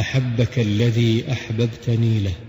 أحبك الذي أحببتني له